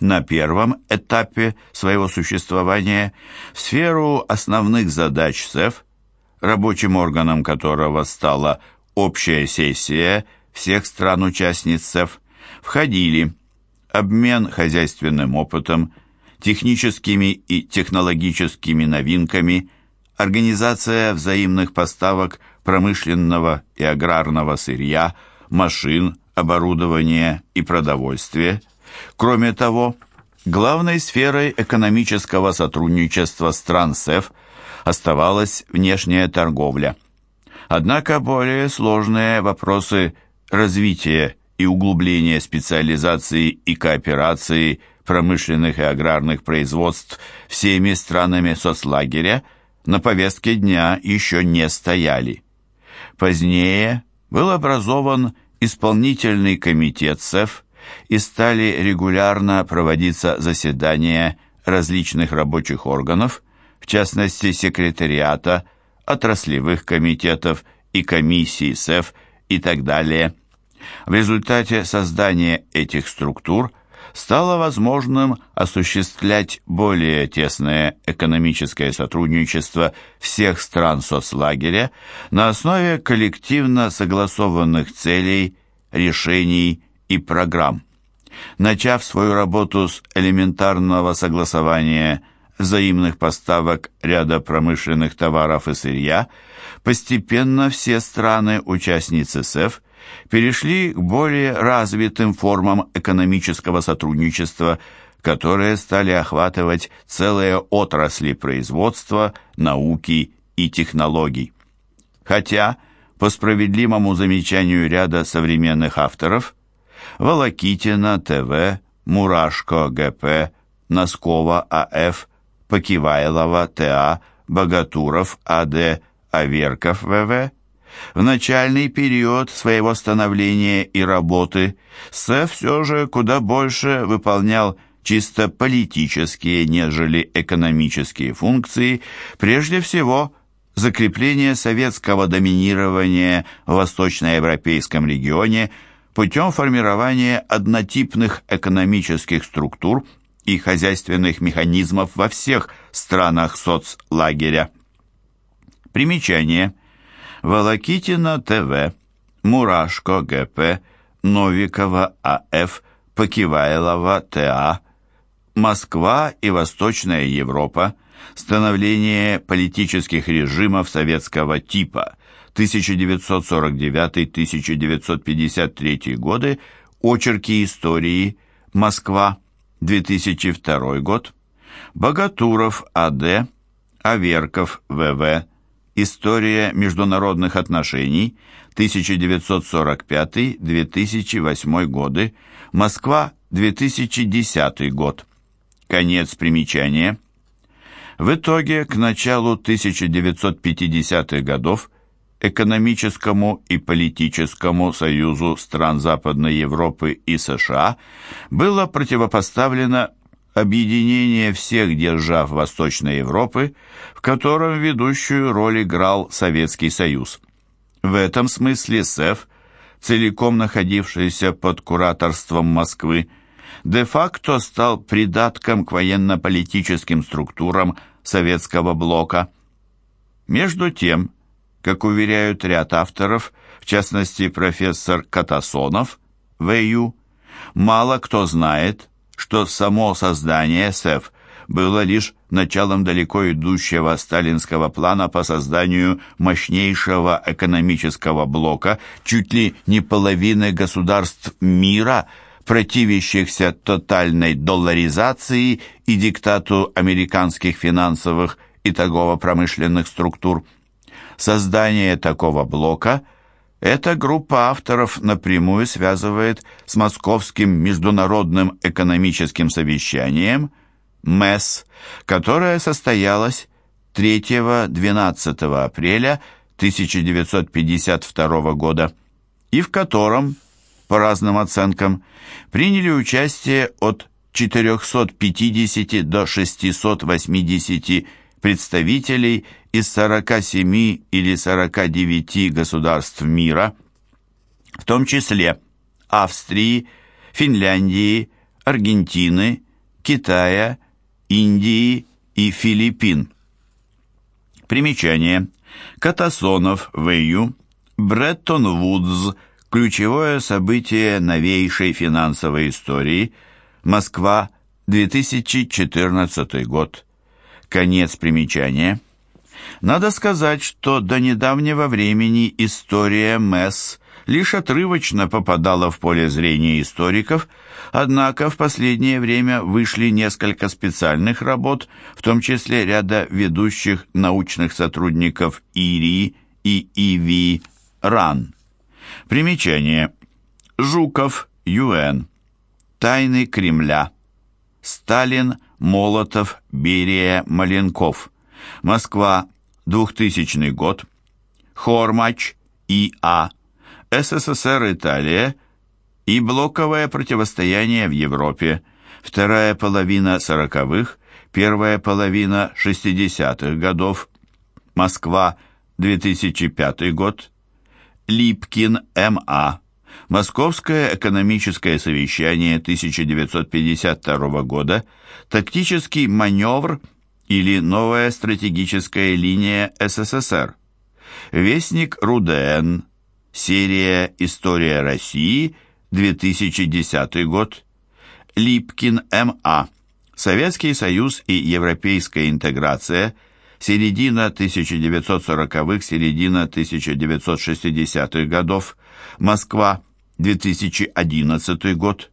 на первом этапе своего существования в сферу основных задач СЭФ, рабочим органом которого стала общая сессия всех стран-участниц СЭФ, входили обмен хозяйственным опытом, техническими и технологическими новинками, организация взаимных поставок промышленного и аграрного сырья, машин, оборудования и продовольствия. Кроме того, главной сферой экономического сотрудничества стран СЭФ оставалась внешняя торговля. Однако более сложные вопросы развития и углубления специализации и кооперации промышленных и аграрных производств всеми странами соцлагеря на повестке дня еще не стояли. Позднее был образован исполнительный комитет СЭФ и стали регулярно проводиться заседания различных рабочих органов, в частности секретариата, отраслевых комитетов и комиссий СЭФ и так далее. В результате создания этих структур стало возможным осуществлять более тесное экономическое сотрудничество всех стран соцлагеря на основе коллективно согласованных целей, решений и программ. Начав свою работу с элементарного согласования взаимных поставок ряда промышленных товаров и сырья, постепенно все страны-участницы СЭФ перешли к более развитым формам экономического сотрудничества, которые стали охватывать целые отрасли производства, науки и технологий. Хотя, по справедливому замечанию ряда современных авторов, Волокитина ТВ, Мурашко ГП, Носкова АФ, Покивайлова ТА, Богатуров АД, Аверков ВВ в. Начальный период своего становления и работы Сэф все же куда больше выполнял чисто политические, нежели экономические функции, прежде всего закрепление советского доминирования в восточноевропейском регионе путем формирования однотипных экономических структур и хозяйственных механизмов во всех странах соцлагеря. Примечание. Волокитина ТВ, Мурашко ГП, Новикова АФ, Покивайлова ТА, Москва и Восточная Европа, становление политических режимов советского типа 1949-1953 годы, очерки истории, Москва, 2002 год, Богатуров А.Д., Аверков В.В., История международных отношений, 1945-2008 годы, Москва, 2010 год. Конец примечания. В итоге, к началу 1950-х годов экономическому и политическому союзу стран Западной Европы и США было противопоставлено объединение всех держав Восточной Европы, в котором ведущую роль играл Советский Союз. В этом смысле СЭФ, целиком находившийся под кураторством Москвы, де-факто стал придатком к военно-политическим структурам советского блока. Между тем, как уверяют ряд авторов, в частности профессор Катасонов, В.Ю., мало кто знает, что само создание СЭФ было лишь началом далеко идущего сталинского плана по созданию мощнейшего экономического блока чуть ли не половины государств мира, противящихся тотальной долларизации и диктату американских финансовых и торгово-промышленных структур. Создание такого блока – эта группа авторов напрямую связывает с Московским международным экономическим совещанием МЭС, которое состоялось 3-12 апреля 1952 года и в котором, по разным оценкам, приняли участие от 450 до 680 представителей из 47 или 49 государств мира, в том числе Австрии, Финляндии, Аргентины, Китая, Индии и Филиппин. Примечание. Катасонов, В.Ю. Бреттон-Вудс. Ключевое событие новейшей финансовой истории. Москва, 2014 год. Конец примечания. Надо сказать, что до недавнего времени история МЭС лишь отрывочно попадала в поле зрения историков, однако в последнее время вышли несколько специальных работ, в том числе ряда ведущих научных сотрудников ИРИ и ИВИ РАН. Примечание. Жуков, Юэн. Тайны Кремля. Сталин, Молотов, Берия, Маленков. Москва, 2000 год. Хормач, И.А. СССР, Италия и блоковое противостояние в Европе. Вторая половина 40-х, первая половина 60-х годов. Москва, 2005 год. Липкин, М.А. Московское экономическое совещание 1952 года, тактический маневр или новая стратегическая линия СССР. Вестник РУДН, серия «История России», 2010 год. Липкин М.А. Советский Союз и европейская интеграция, середина 1940-х, середина 1960-х годов, Москва, 2011 год.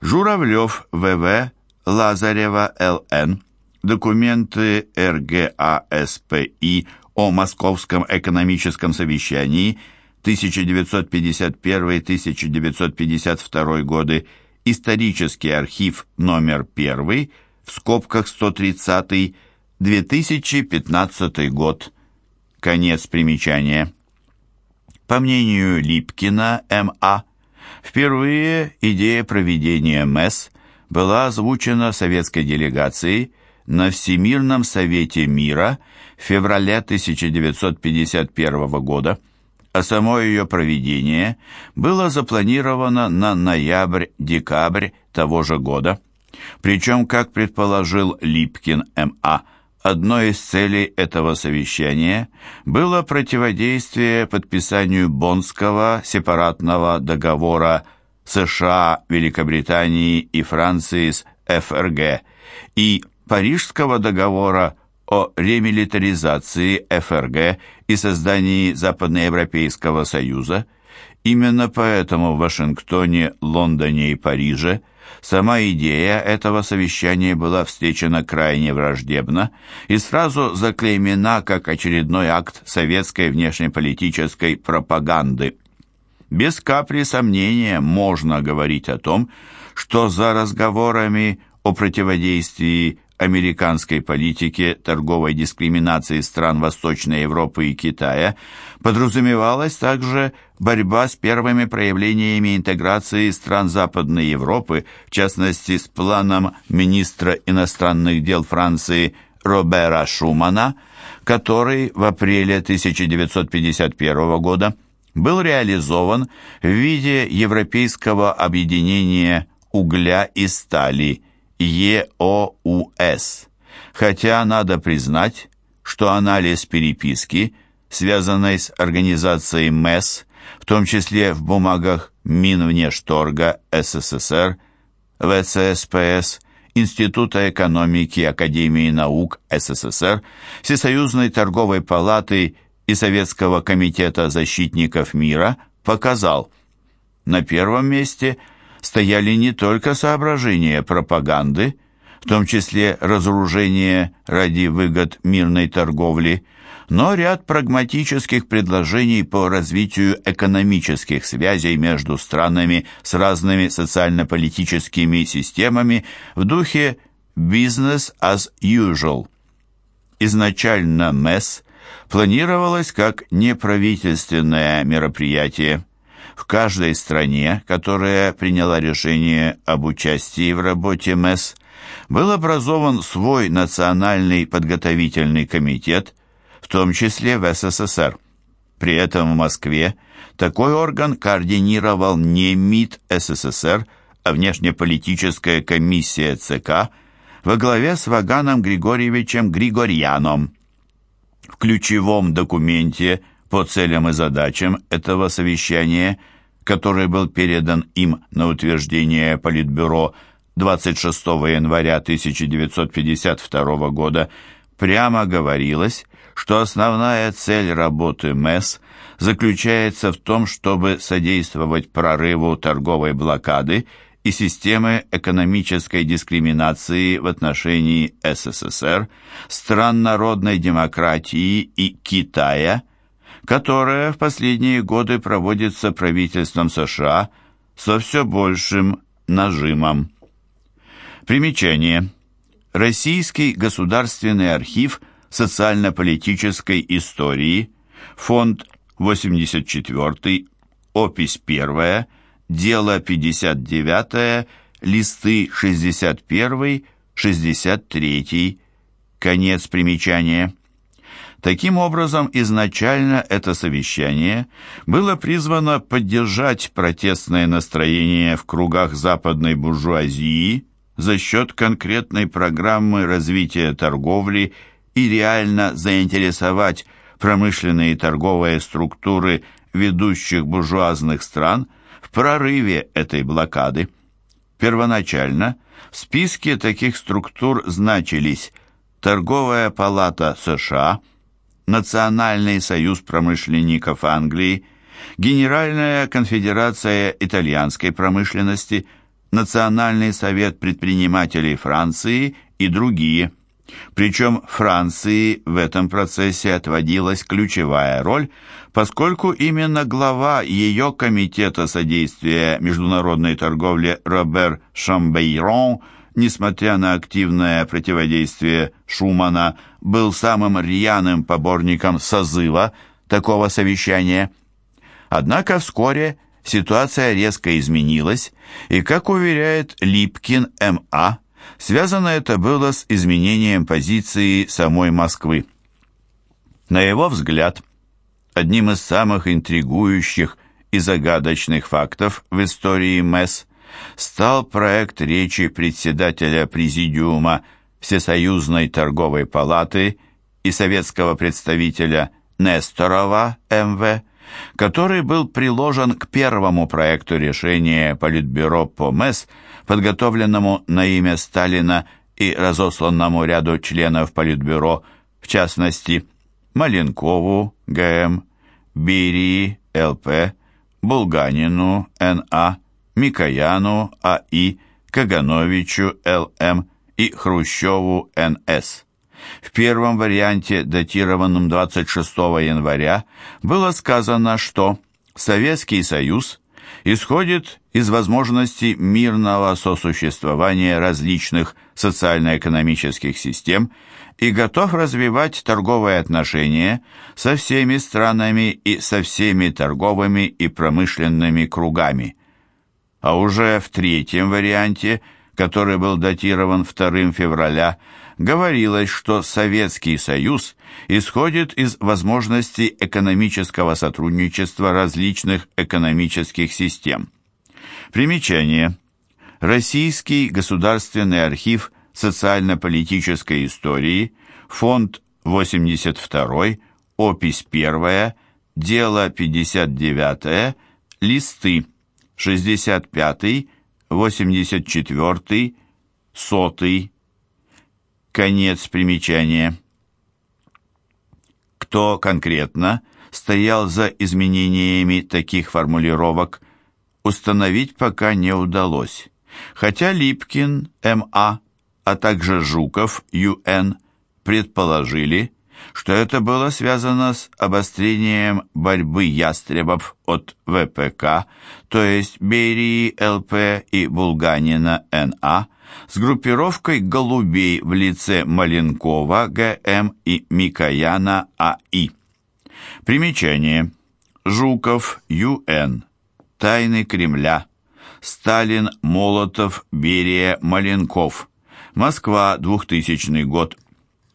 Журавлев В.В. Лазарева Л.Н. Документы РГАСПИ о Московском экономическом совещании 1951-1952 годы, исторический архив номер 1, в скобках 130 2015 год. Конец примечания. По мнению Липкина М.А., впервые идея проведения МЭС была озвучена советской делегацией на Всемирном Совете Мира в феврале 1951 года, а само ее проведение было запланировано на ноябрь-декабрь того же года. Причем, как предположил Липкин М.А., Одной из целей этого совещания было противодействие подписанию Боннского сепаратного договора США, Великобритании и Франции с ФРГ и Парижского договора о ремилитаризации ФРГ и создании Западноевропейского Союза. Именно поэтому в Вашингтоне, Лондоне и Париже – Сама идея этого совещания была встречена крайне враждебно и сразу заклеймена как очередной акт советской внешнеполитической пропаганды. Без капли сомнения можно говорить о том, что за разговорами о противодействии американской политике торговой дискриминации стран Восточной Европы и Китая подразумевалась также борьба с первыми проявлениями интеграции стран Западной Европы, в частности с планом министра иностранных дел Франции Робера Шумана, который в апреле 1951 года был реализован в виде Европейского объединения угля и стали – ЕОУС, хотя надо признать, что анализ переписки, связанной с организацией МЭС, в том числе в бумагах Минвнешторга СССР, ВЦСПС, Института экономики Академии наук СССР, Всесоюзной торговой палаты и Советского комитета защитников мира показал, на первом месте – стояли не только соображения пропаганды, в том числе разоружение ради выгод мирной торговли, но ряд прагматических предложений по развитию экономических связей между странами с разными социально-политическими системами в духе «business as usual». Изначально МЭС планировалось как неправительственное мероприятие в каждой стране, которая приняла решение об участии в работе МЭС, был образован свой национальный подготовительный комитет, в том числе в СССР. При этом в Москве такой орган координировал не МИД СССР, а внешнеполитическая комиссия ЦК во главе с Ваганом Григорьевичем Григорьяном. В ключевом документе по целям и задачам этого совещания, который был передан им на утверждение Политбюро 26 января 1952 года, прямо говорилось, что основная цель работы МЭС заключается в том, чтобы содействовать прорыву торговой блокады и системы экономической дискриминации в отношении СССР, стран народной демократии и Китая, которая в последние годы проводится правительством США со все большим нажимом. Примечание. Российский государственный архив социально-политической истории, фонд 84, опись 1, дело 59, листы 61, 63, конец примечания. Таким образом, изначально это совещание было призвано поддержать протестное настроение в кругах западной буржуазии за счет конкретной программы развития торговли и реально заинтересовать промышленные и торговые структуры ведущих буржуазных стран в прорыве этой блокады. Первоначально в списке таких структур значились Торговая палата США, Национальный союз промышленников Англии, Генеральная конфедерация итальянской промышленности, Национальный совет предпринимателей Франции и другие – причем Франции в этом процессе отводилась ключевая роль, поскольку именно глава ее комитета содействия международной торговле Робер Шамбейрон, несмотря на активное противодействие Шумана, был самым рьяным поборником созыва такого совещания. Однако вскоре ситуация резко изменилась, и, как уверяет Липкин М.А., Связано это было с изменением позиции самой Москвы. На его взгляд, одним из самых интригующих и загадочных фактов в истории МЭС стал проект речи председателя Президиума Всесоюзной торговой палаты и советского представителя Несторова МВ, который был приложен к первому проекту решения Политбюро по МЭС подготовленному на имя Сталина и разосланному ряду членов Политбюро, в частности, Маленкову, ГМ, Берии, ЛП, Булганину, НА, Микояну, АИ, Кагановичу, ЛМ и Хрущеву, НС. В первом варианте, датированном 26 января, было сказано, что Советский Союз исходит из возможности мирного сосуществования различных социально-экономических систем и готов развивать торговые отношения со всеми странами и со всеми торговыми и промышленными кругами. А уже в третьем варианте, который был датирован 2 февраля, говорилось, что Советский Союз исходит из возможности экономического сотрудничества различных экономических систем. Примечание. Российский государственный архив социально-политической истории, фонд 82, опись 1, дело 59, листы 65, 84, 100, конец примечания. Кто конкретно стоял за изменениями таких формулировок – установить пока не удалось, хотя Липкин, М.А., а также Жуков, Ю.Н., предположили, что это было связано с обострением борьбы ястребов от ВПК, то есть Берии ЛП и Булганина НА, с группировкой голубей в лице Маленкова ГМ и Микояна АИ. Примечание. Жуков ЮН. Тайны Кремля. Сталин, Молотов, Берия, Маленков. Москва, 2000 год.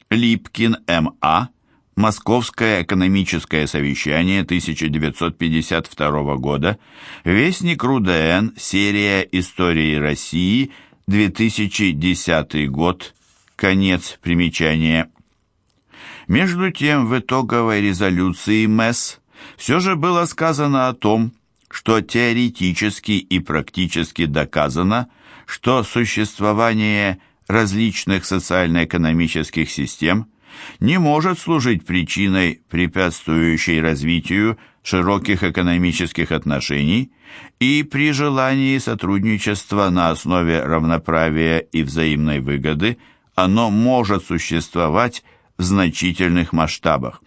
Липкин, М.А. Московское экономическое совещание 1952 года. Вестник РУДН. Серия истории России. 2010 год. Конец примечания. Между тем, в итоговой резолюции МЭС все же было сказано о том, что теоретически и практически доказано, что существование различных социально-экономических систем не может служить причиной, препятствующей развитию широких экономических отношений и при желании сотрудничества на основе равноправия и взаимной выгоды оно может существовать в значительных масштабах.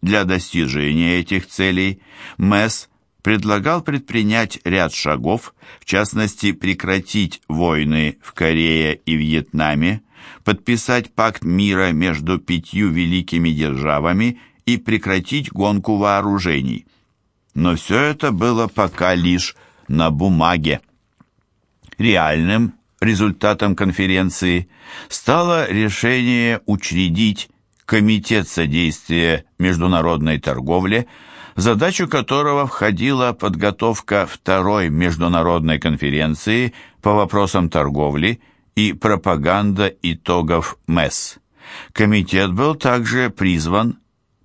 Для достижения этих целей МЭС предлагал предпринять ряд шагов, в частности прекратить войны в Корее и Вьетнаме, подписать пакт мира между пятью великими державами и прекратить гонку вооружений. Но все это было пока лишь на бумаге. Реальным результатом конференции стало решение учредить Комитет содействия международной торговле, задачу которого входила подготовка второй международной конференции по вопросам торговли и пропаганда итогов МЭС. Комитет был также призван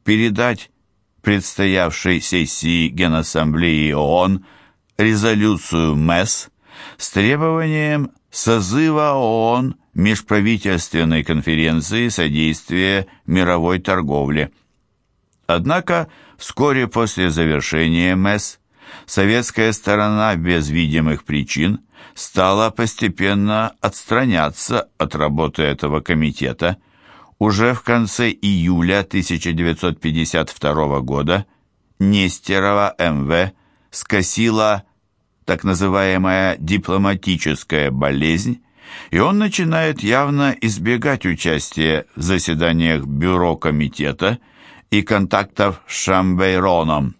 передать предстоявшей сессии Генассамблеи ООН резолюцию МЭС с требованием созыва ООН межправительственной конференции содействия мировой торговле. Однако вскоре после завершения МЭС советская сторона без видимых причин стала постепенно отстраняться от работы этого комитета. Уже в конце июля 1952 года Нестерова МВ скосила так называемая дипломатическая болезнь, и он начинает явно избегать участия в заседаниях бюро комитета и контактов с Шамбейроном.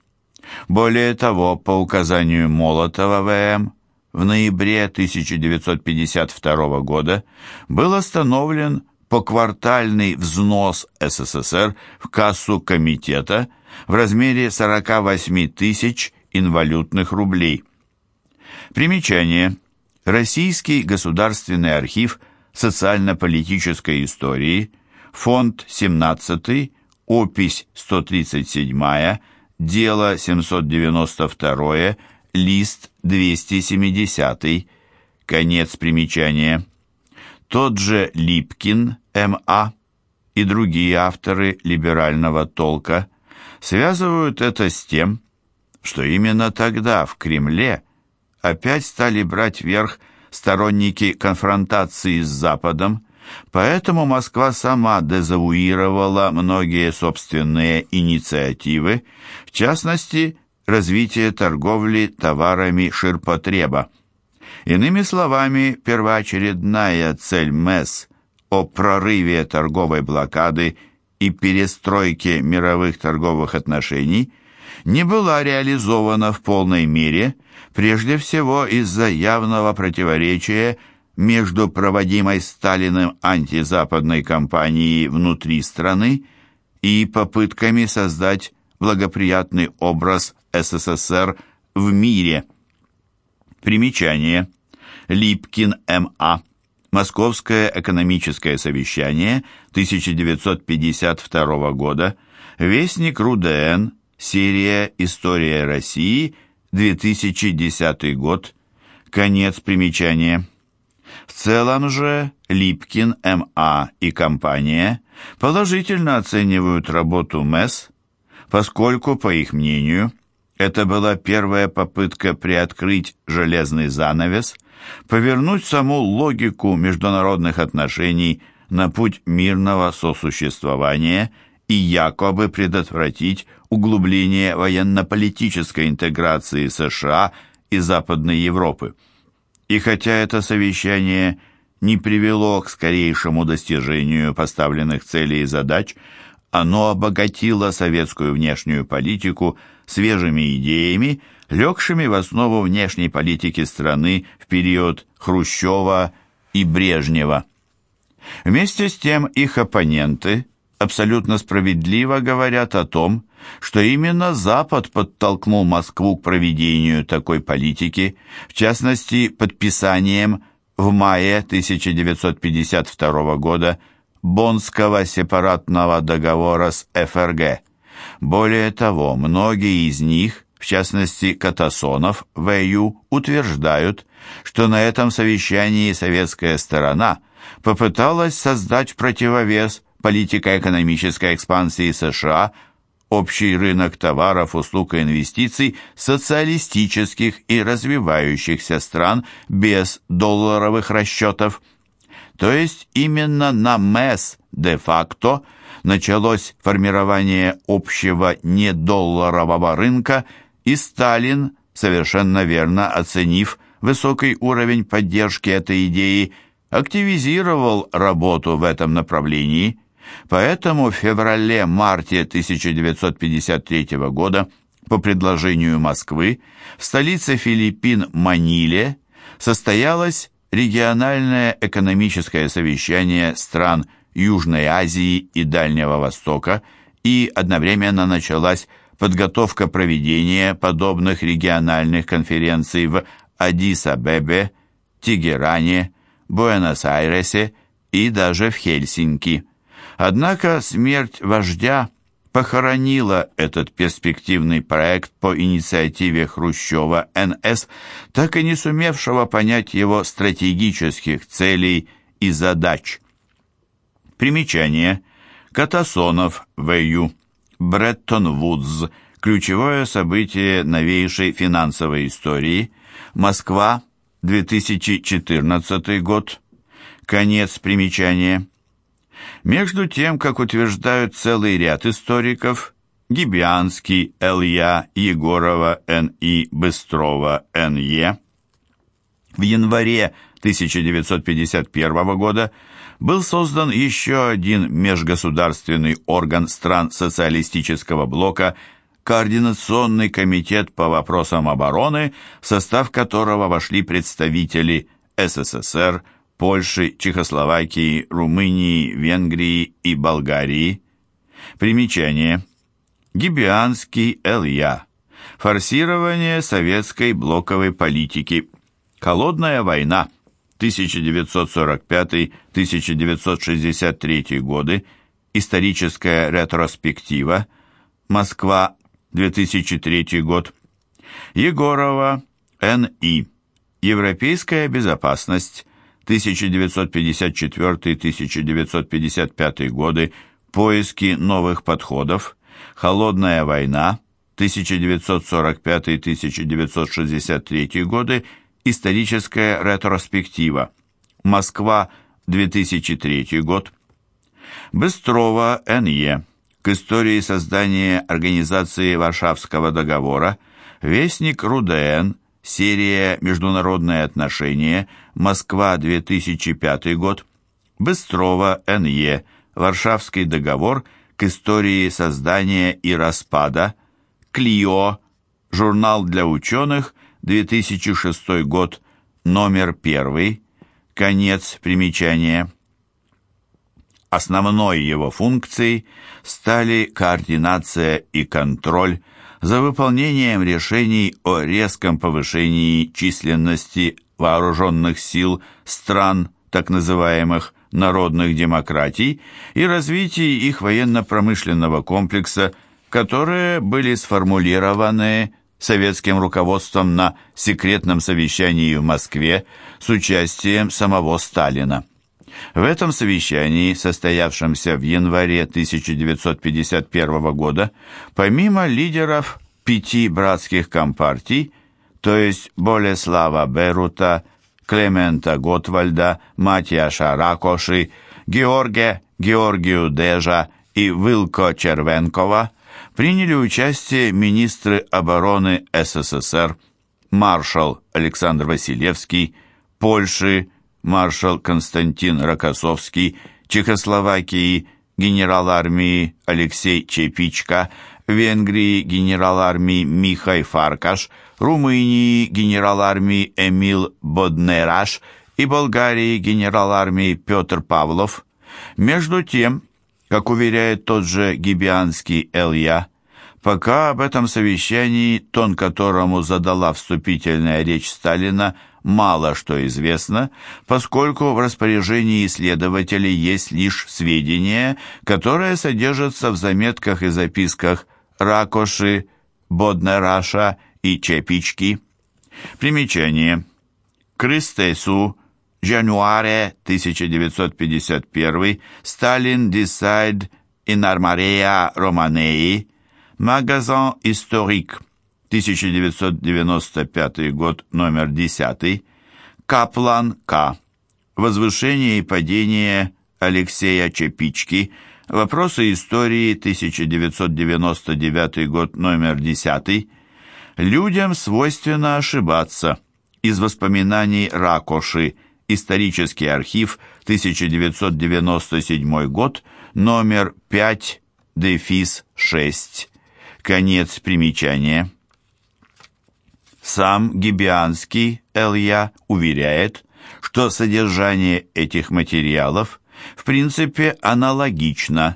Более того, по указанию Молотова ВМ, в ноябре 1952 года был остановлен поквартальный взнос СССР в кассу комитета в размере 48 тысяч инвалютных рублей. Примечание. Российский государственный архив социально-политической истории, фонд 17, опись 137, дело 792, лист 270, конец примечания. Тот же Липкин, М.А. и другие авторы либерального толка связывают это с тем, что именно тогда в Кремле опять стали брать верх сторонники конфронтации с Западом, поэтому Москва сама дезавуировала многие собственные инициативы, в частности, развитие торговли товарами ширпотреба. Иными словами, первоочередная цель МЭС о прорыве торговой блокады и перестройке мировых торговых отношений не была реализована в полной мере – Прежде всего из-за явного противоречия между проводимой Сталиным антизападной кампанией внутри страны и попытками создать благоприятный образ СССР в мире. Примечание. Липкин М.А. Московское экономическое совещание 1952 года. Вестник РУДН. Серия «История России» 2010 год, конец примечания. В целом же Липкин, М.А. и компания положительно оценивают работу МЭС, поскольку, по их мнению, это была первая попытка приоткрыть железный занавес, повернуть саму логику международных отношений на путь мирного сосуществования и якобы предотвратить углубление военно-политической интеграции США и Западной Европы. И хотя это совещание не привело к скорейшему достижению поставленных целей и задач, оно обогатило советскую внешнюю политику свежими идеями, легшими в основу внешней политики страны в период Хрущева и Брежнева. Вместе с тем их оппоненты абсолютно справедливо говорят о том, что именно Запад подтолкнул Москву к проведению такой политики, в частности, подписанием в мае 1952 года Боннского сепаратного договора с ФРГ. Более того, многие из них, в частности Катасонов, ВЮ, утверждают, что на этом совещании советская сторона попыталась создать противовес политико-экономической экспансии США общий рынок товаров, услуг и инвестиций социалистических и развивающихся стран без долларовых расчетов. То есть именно на МЭС де-факто началось формирование общего недолларового рынка, и Сталин, совершенно верно оценив высокий уровень поддержки этой идеи, активизировал работу в этом направлении – Поэтому в феврале-марте 1953 года по предложению Москвы в столице Филиппин Маниле состоялось региональное экономическое совещание стран Южной Азии и Дальнего Востока и одновременно началась подготовка проведения подобных региональных конференций в Адис-Абебе, Тегеране, Буэнос-Айресе и даже в Хельсинки. Однако смерть вождя похоронила этот перспективный проект по инициативе Хрущева НС, так и не сумевшего понять его стратегических целей и задач. Примечание. Катасонов, В.Ю. Бреттон-Вудс. Ключевое событие новейшей финансовой истории. Москва, 2014 год. Конец примечания. Между тем, как утверждают целый ряд историков, Гибианский, Л.Я., Егорова, Н.И., Быстрова, Н.Е., в январе 1951 года был создан еще один межгосударственный орган стран социалистического блока Координационный комитет по вопросам обороны, в состав которого вошли представители СССР, Польши, Чехословакии, Румынии, Венгрии и Болгарии. Примечание. Гибианский Л.Я. Форсирование советской блоковой политики. Холодная война. 1945-1963 годы. Историческая ретроспектива. Москва. 2003 год. Егорова. Н.И. Европейская безопасность. 1954-1955 годы «Поиски новых подходов», «Холодная война», 1945-1963 годы «Историческая ретроспектива», Москва, 2003 год. Быстрова, Н.Е. К истории создания Организации Варшавского договора, Вестник РУДН, Серия «Международные отношения», Москва, 2005 год. Быстрова, Н.Е. Варшавский договор к истории создания и распада. Клио. Журнал для ученых, 2006 год, номер 1. Конец примечания. Основной его функцией стали координация и контроль за выполнением решений о резком повышении численности вооруженных сил стран так называемых народных демократий и развитии их военно-промышленного комплекса, которые были сформулированы советским руководством на секретном совещании в Москве с участием самого Сталина. В этом совещании, состоявшемся в январе 1951 года, помимо лидеров пяти братских компартий, то есть Болеслава Берута, Клемента Готвальда, Матьяша Ракоши, Георгия Георгию Дежа и Вилко Червенкова, приняли участие министры обороны СССР, маршал Александр Василевский, Польши, маршал Константин Рокоссовский, Чехословакии генерал армии Алексей Чепичка, Венгрии генерал армии Михай Фаркаш, Румынии генерал армии Эмил Боднераш и Болгарии генерал армии Петр Павлов. Между тем, как уверяет тот же Гибианский Элья, пока об этом совещании, тон которому задала вступительная речь Сталина, мало что известно, поскольку в распоряжении исследователей есть лишь сведения, которые содержатся в заметках и записках Ракоши, Боднераша и Чепички. Примечание. Кристесу, януаре 1951, Сталин in Armarea Romanei, Магазин Историк, 1995 год, номер 10, Каплан К. Возвышение и падение Алексея Чепички, Вопросы истории, 1999 год, номер 10. Людям свойственно ошибаться. Из воспоминаний Ракоши. Исторический архив, 1997 год, номер 5, дефис 6. Конец примечания. Сам Гибианский Элья уверяет, что содержание этих материалов в принципе аналогично.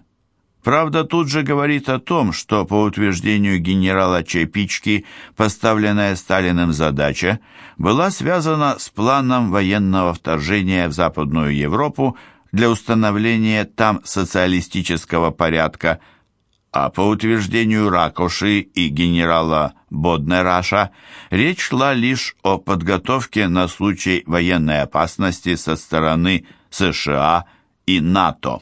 Правда, тут же говорит о том, что по утверждению генерала Чепички поставленная Сталиным задача была связана с планом военного вторжения в Западную Европу для установления там социалистического порядка – а по утверждению Ракоши и генерала Боднераша речь шла лишь о подготовке на случай военной опасности со стороны США и НАТО.